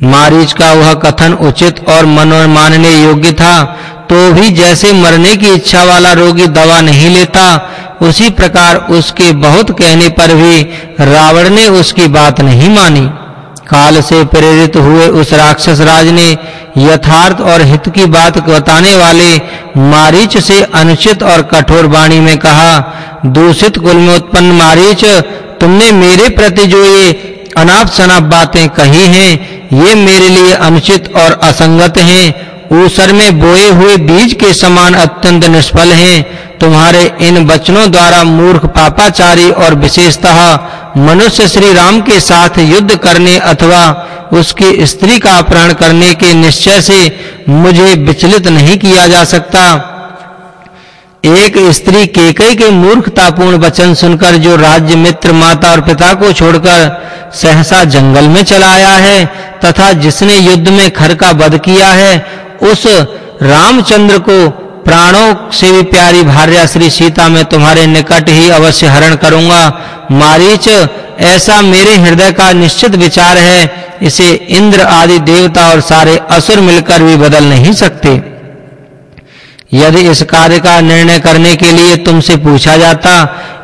मारीच का वह कथन उचित और मनोमानने योग्य था तो भी जैसे मरने की इच्छा वाला रोगी दवा नहीं लेता, उसी प्रकार उसके बहुत कहने पर भी रावण ने उसकी बात नहीं मानी। काल से प्रेरित हुए उस राक्षस राज ने यथार्थ और हित की बात बताने वाले मारीच से अनुचित और कठोर वाणी में कहा, दूषित कुल में उत्पन्न मारीच, तुमने मेरे प्रति जो ये अनाप शनाप बातें कही हैं ये मेरे लिए अनुचित और असंगत हैं। ऊसर में बोए हुए बीज के समान अत्यंत निष्फल हैं। तुम्हारे इन वचनों द्वारा मूर्ख पापाचारी और विशेषतः मनुष्य श्री राम के साथ युद्ध करने अथवा उसकी स्त्री का अपहरण करने के निश्चय से मुझे विचलित नहीं किया जा सकता। एक स्त्री केकई के मूर्खतापूर्ण वचन सुनकर जो राज्य मित्र माता और पिता को छोड़कर सहसा जंगल में चला आया है, तथा जिसने युद्ध में खर का वध किया है, उस रामचंद्र को प्राणों से भी प्यारी भार्या श्री सीता मैं तुम्हारे निकट ही अवश्य हरण करूँगा। मारीच, ऐसा मेरे हृदय का निश्चित विचार है, इसे इंद्र आदि देवता और सारे असुर मिलकर भी बदल नहीं सकते। यदि इस कार्य का निर्णय करने के लिए तुमसे पूछा जाता,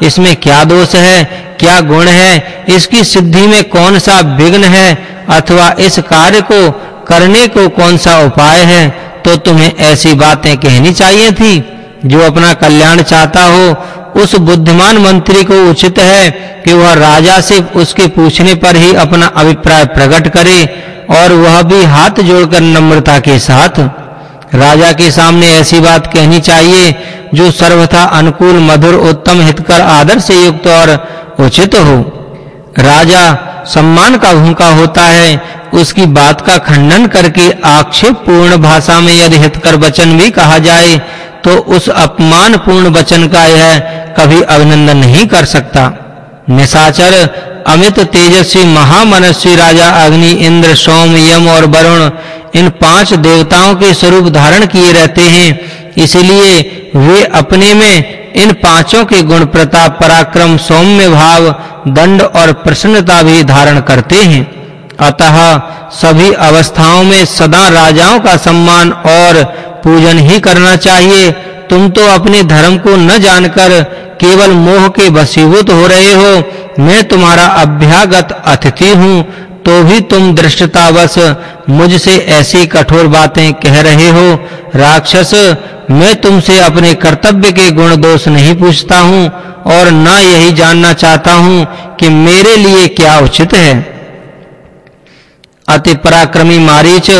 इसमें क्या दोष है, क्या गुण है, इसकी सिद्धि में कौन सा विघ्न है, अथवा इस कार्य को करने को कौन सा उपाय है तो तुम्हें ऐसी बातें कहनी चाहिए थी। जो अपना कल्याण चाहता हो, उस बुद्धिमान मंत्री को उचित है कि वह राजा से उसके पूछने पर ही अपना अभिप्राय प्रकट करे, और वह भी हाथ जोड़कर नम्रता के साथ। राजा के सामने ऐसी बात कहनी चाहिए, जो सर्वथा अनुकूल, मधुर, उत्तम हितकर, आदर से युक्त और उचित हो। राजा सम्मान का भूखा होता है, उसकी बात का खंडन करके आक्षेप पूर्ण भाषा में यदि हितकर वचन भी कहा जाए तो उस अपमान पूर्ण वचन का यह कभी अभिनंदन नहीं कर सकता। निशाचर, अमित तेजस्वी, महामनस्वी राजा अग्नि, इंद्र, सोम, यम और वरुण, इन पाँच देवताओं के स्वरूप धारण किए रहते हैं। इसलिए वे अपने में इन पाँचों के गुण प्रताप पराक्रम, सौम्य भाव, दंड और प्रसन्नता भी धारण करते हैं। अतः सभी अवस्थाओं में सदा राजाओं का सम्मान और पूजन ही करना चाहिए। तुम तो अपने धर्म को न जानकर केवल मोह के वशीभूत हो रहे हो। मैं तुम्हारा अभ्यागत अतिथि हूँ तो भी तुम दृष्टतावश मुझसे ऐसी कठोर बातें कह रहे हो। राक्षस, मैं तुमसे अपने कर्तव्य के गुण दोष नहीं पूछता हूँ और न यही जानना चाहता हूँ कि मेरे लिए क्या उचित है। अति पराक्रमी मारीच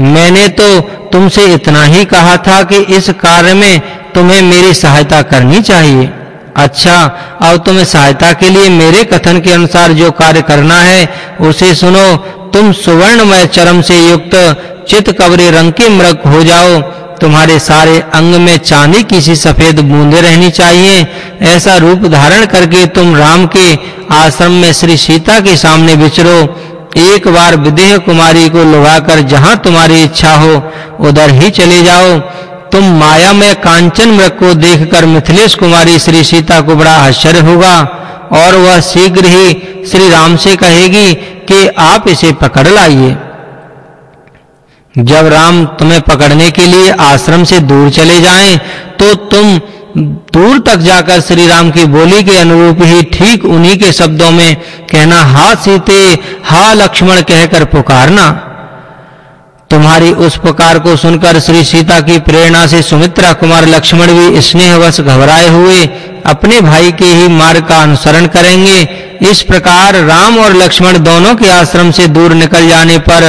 मैंने तो तुमसे इतना ही कहा था कि इस कार्य में तुम्हें मेरी सहायता करनी चाहिए। अच्छा अब तुम्हें सहायता के लिए मेरे कथन के अनुसार जो कार्य करना है, उसे सुनो। तुम सुवर्णमय चरम से युक्त चित कवरे रंग के मृग हो जाओ। तुम्हारे सारे अंग में चांदी की सी सफ़ेद बूंदे रहनी चाहिए। ऐसा रूप धारण करके तुम राम के आश्रम में श्री सीता के सामने विचरो एक बार विदेह कुमारी को लुभाकर जहाँ तुम्हारी इच्छा हो, उधर ही चले जाओ। तुम माया में कांचन मृग को देखकर मिथिलेश कुमारी श्री सीता को बड़ा आश्चर्य होगा, और वह शीघ्र ही श्री राम से कहेगी कि आप इसे पकड़ लाइए। जब राम तुम्हें पकड़ने के लिए आश्रम से दूर चले जाएँ तो तुम दूर तक जाकर श्री राम की बोली के अनुरूप ही ठीक उन्हीं के शब्दों में कहना, हा सीते, हा लक्ष्मण कहकर पुकारना। तुम्हारी उस पुकार को सुनकर श्री सीता की प्रेरणा से सुमित्रा कुमार लक्ष्मण भी स्नेहवश घबराए हुए अपने भाई के ही मार्ग का अनुसरण करेंगे। इस प्रकार राम और लक्ष्मण दोनों के आश्रम से दूर निकल जाने पर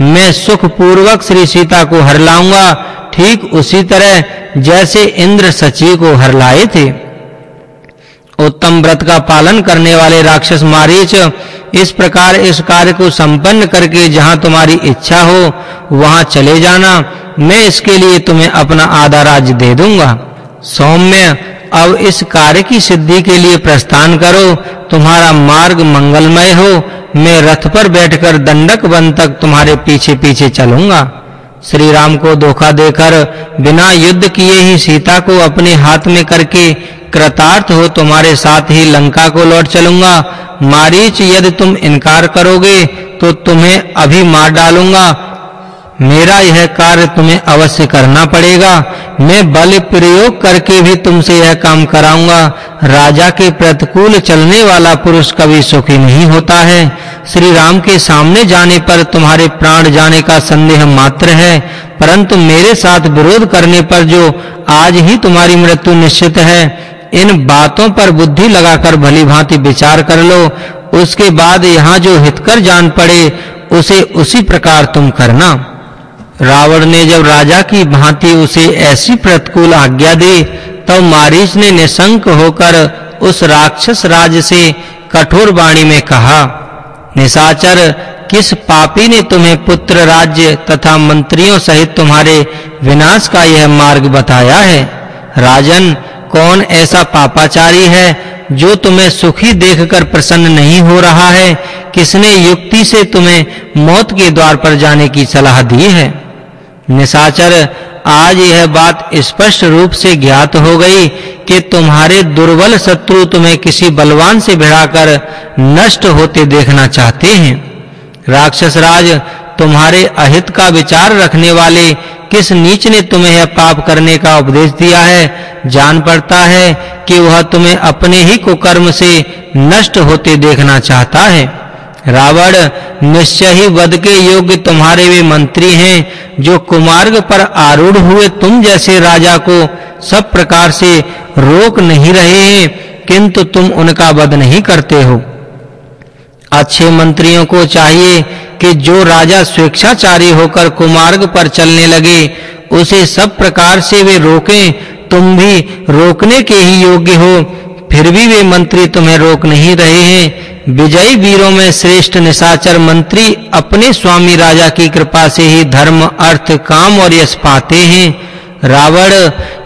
मैं सुख पूर्वक श्री सीता को हर लाऊँगा। ठीक उसी तरह जैसे इंद्र सची को हर लाए थे। उत्तम व्रत का पालन करने वाले राक्षस मारीच, इस प्रकार इस कार्य को संपन्न करके जहाँ तुम्हारी इच्छा हो, वहाँ चले जाना। मैं इसके लिए तुम्हें अपना आधा राज्य दे दूँगा। सौम्य, अब इस कार्य की सिद्धि के लिए प्रस्थान करो। तुम्हारा मार्ग मंगलमय हो। मैं रथ पर बैठकर दंडक वन तक तुम्हारे पीछे-पीछे चलूँगा। श्री राम को धोखा देकर बिना युद्ध किए ही सीता को अपने हाथ में करके कृतार्थ हो तुम्हारे साथ ही लंका को लौट चलूँगा। मारीच, यदि तुम इनकार करोगे तो तुम्हें अभी मार डालूँगा। मेरा यह कार्य तुम्हें अवश्य करना पड़ेगा। मैं बल प्रयोग करके भी तुमसे यह काम कराऊँगा। राजा के प्रतिकूल चलने वाला पुरुष कभी सुखी नहीं होता है। श्री राम के सामने जाने पर तुम्हारे प्राण जाने का संदेह मात्र है। परंतु मेरे साथ विरोध करने पर जो आज ही तुम्हारी मृत्यु निश्चित है, इन बातों पर बुद्धि लगाकर भली भांति विचार कर लो। उसके बाद यहाँ जो हितकर जान पड़े, उसे उसी प्रकार तुम करना। रावण ने जब राजा की भांति उसे ऐसी प्रतिकूल आज्ञा दी, तब तो मारीच ने निशंक होकर उस राक्षस राज से कठोर वाणी में कहा, निशाचर, किस पापी ने तुम्हें पुत्र राज्य तथा मंत्रियों सहित तुम्हारे विनाश का यह मार्ग बताया है? राजन, कौन ऐसा पापाचारी है जो तुम्हें सुखी देखकर प्रसन्न नहीं हो रहा है? किसने युक्ति से तुम्हें मौत के द्वार पर जाने की सलाह दी है? निशाचर, आज यह बात स्पष्ट रूप से ज्ञात हो गई कि तुम्हारे दुर्बल शत्रु तुम्हें किसी बलवान से भिड़ाकर नष्ट होते देखना चाहते हैं। राक्षस राज तुम्हारे अहित का विचार रखने वाले किस नीच ने तुम्हें यह पाप करने का उपदेश दिया है? जान पड़ता है कि वह तुम्हें अपने ही कुकर्म से नष्ट होते देखना चाहता है। रावण, निश्चय ही वध के योग्य तुम्हारे वे मंत्री हैं, जो कुमार्ग पर आरूढ़ हुए तुम जैसे राजा को सब प्रकार से रोक नहीं रहे हैं, किंतु तुम उनका वध नहीं करते हो। अच्छे मंत्रियों को चाहिए कि जो राजा स्वेच्छाचारी होकर कुमार्ग पर चलने लगे, उसे सब प्रकार से वे रोकें, तुम भी रोकने के ही योग्य हो, फिर भी वे मंत्री तुम्हें रोक नहीं रहे हैं। विजयी वीरों में श्रेष्ठ निशाचर मंत्री अपने स्वामी राजा की कृपा से ही धर्म, अर्थ, काम और यश पाते हैं। रावण,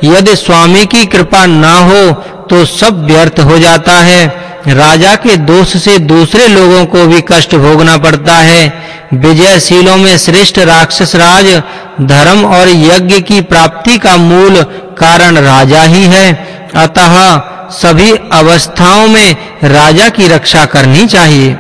यदि स्वामी की कृपा ना हो तो सब व्यर्थ हो जाता है। राजा के दोष से दूसरे लोगों को भी कष्ट भोगना पड़ता है। विजयशीलों में श्रेष्ठ राक्षस राज, धर्म और यज्ञ की प्राप्ति का मूल कारण राजा ही है। अतः सभी अवस्थाओं में राजा की रक्षा करनी चाहिए।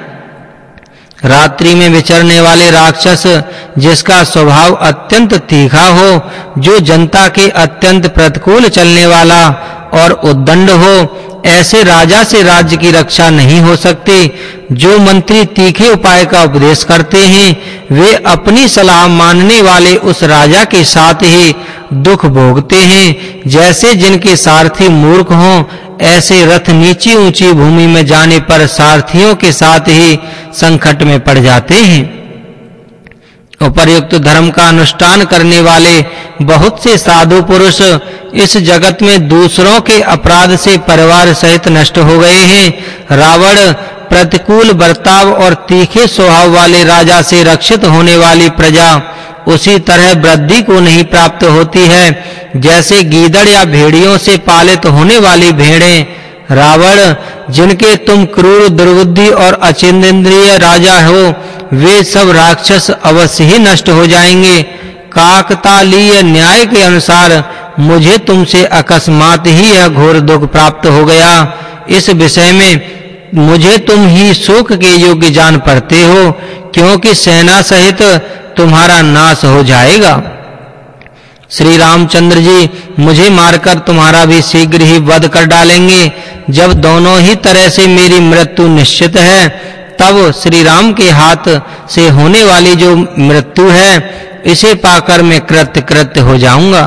रात्रि में विचरने वाले राक्षस, जिसका स्वभाव अत्यंत तीखा हो, जो जनता के अत्यंत प्रतिकूल चलने वाला और उद्दंड हो ऐसे राजा से राज्य की रक्षा नहीं हो सकती। जो मंत्री तीखे उपाय का उपदेश करते हैं, वे अपनी सलाह मानने वाले उस राजा के साथ ही दुख भोगते हैं। जैसे जिनके सारथी मूर्ख हों, ऐसे रथ नीची ऊँची भूमि में जाने पर सारथियों के साथ ही संकट में पड़ जाते हैं। उपर्युक्त धर्म का अनुष्ठान करने वाले बहुत से साधु पुरुष इस जगत में दूसरों के अपराध से परिवार सहित नष्ट हो गए हैं। रावण प्रतिकूल बर्ताव और तीखे स्वभाव वाले राजा से रक्षित होने वाली प्रजा उसी तरह वृद्धि को नहीं प्राप्त होती है। जैसे गीदड़ या भेड़ियों से पालित होने वाली भेड़ें रावण, जिनके तुम क्रूर, दुर्बुद्धि और अचिंद्रिय राजा हो, वे सब राक्षस अवश्य ही नष्ट हो जाएँगे। काकतालीय न्याय के अनुसार मुझे तुमसे अकस्मात ही यह घोर दुख प्राप्त हो गया। इस विषय में मुझे तुम ही शोक के योग्य जान पड़ते हो, क्योंकि सेना सहित तुम्हारा नाश हो जाएगा। श्री रामचंद्र जी, मुझे मारकर तुम्हारा भी शीघ्र ही वध कर डालेंगे। जब दोनों ही तरह से मेरी मृत्यु निश्चित है, तब श्री राम के हाथ से होने वाली जो मृत्यु है, इसे पाकर मैं कृत्य कृत्य हो जाऊँगा।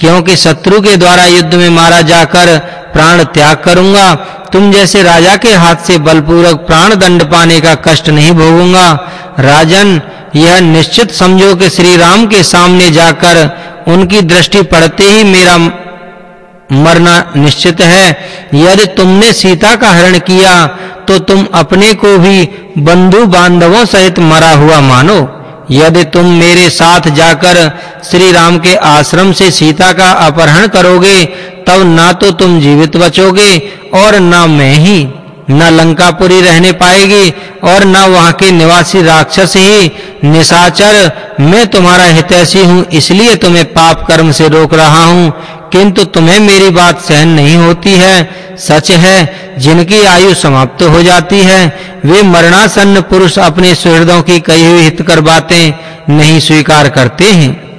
क्योंकि शत्रु के द्वारा युद्ध में मारा जाकर प्राण त्याग करूँगा। तुम जैसे राजा के हाथ से बलपूर्वक प्राण दंड पाने का कष्ट नहीं भोगूँगा। राजन, यह निश्चित समझो कि श्री राम के सामने जाकर उनकी दृष्टि पड़ते ही मेरा मरना निश्चित है। यदि तुमने सीता का हरण किया तो तुम अपने को भी बंधु बांधवों सहित मरा हुआ मानो। यदि तुम मेरे साथ जाकर श्री राम के आश्रम से सीता का अपहरण करोगे, तब ना तो तुम जीवित बचोगे और ना मैं ही। न लंकापुरी रहने पाएगी और न वहाँ के निवासी राक्षस ही। निशाचर, मैं तुम्हारा हितैषी हूँ, इसलिए तुम्हें पाप कर्म से रोक रहा हूँ। किंतु तुम्हें मेरी बात सहन नहीं होती है। सच है, जिनकी आयु समाप्त हो जाती है, वे मरणासन्न पुरुष अपने सुहृदों की कही हुई हितकर बातें नहीं स्वीकार करते हैं।